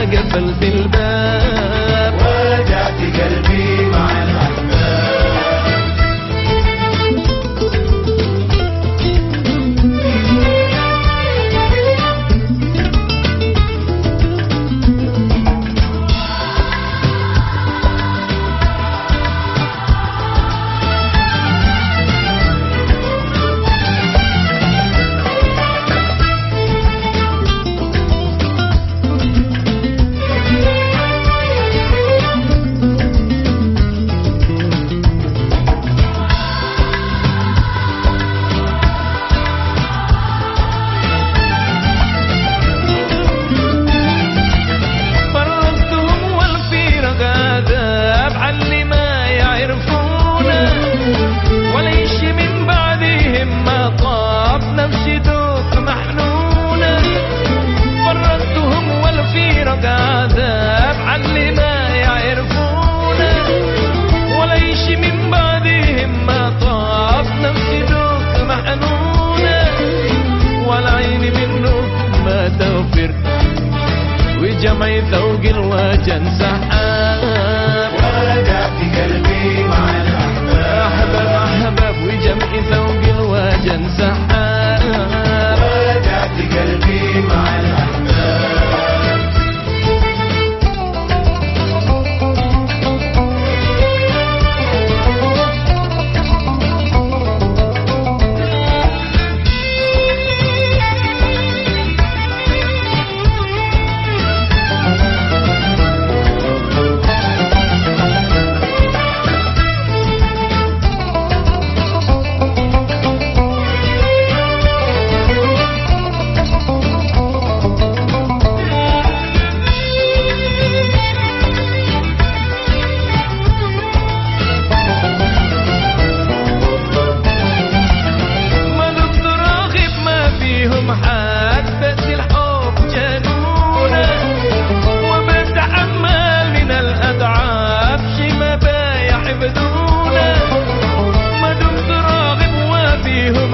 قبل في الباب. وجه انسحاب وجع في قلبي مع الاحباب احباب وجمع ذوق الوجه انسحاب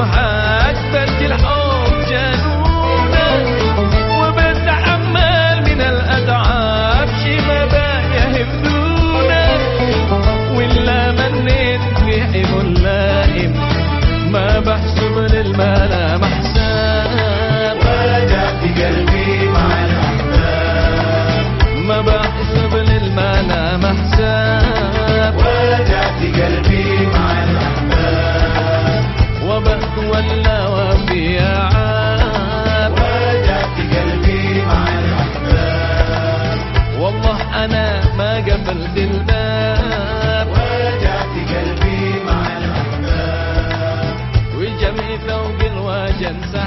محمد 现在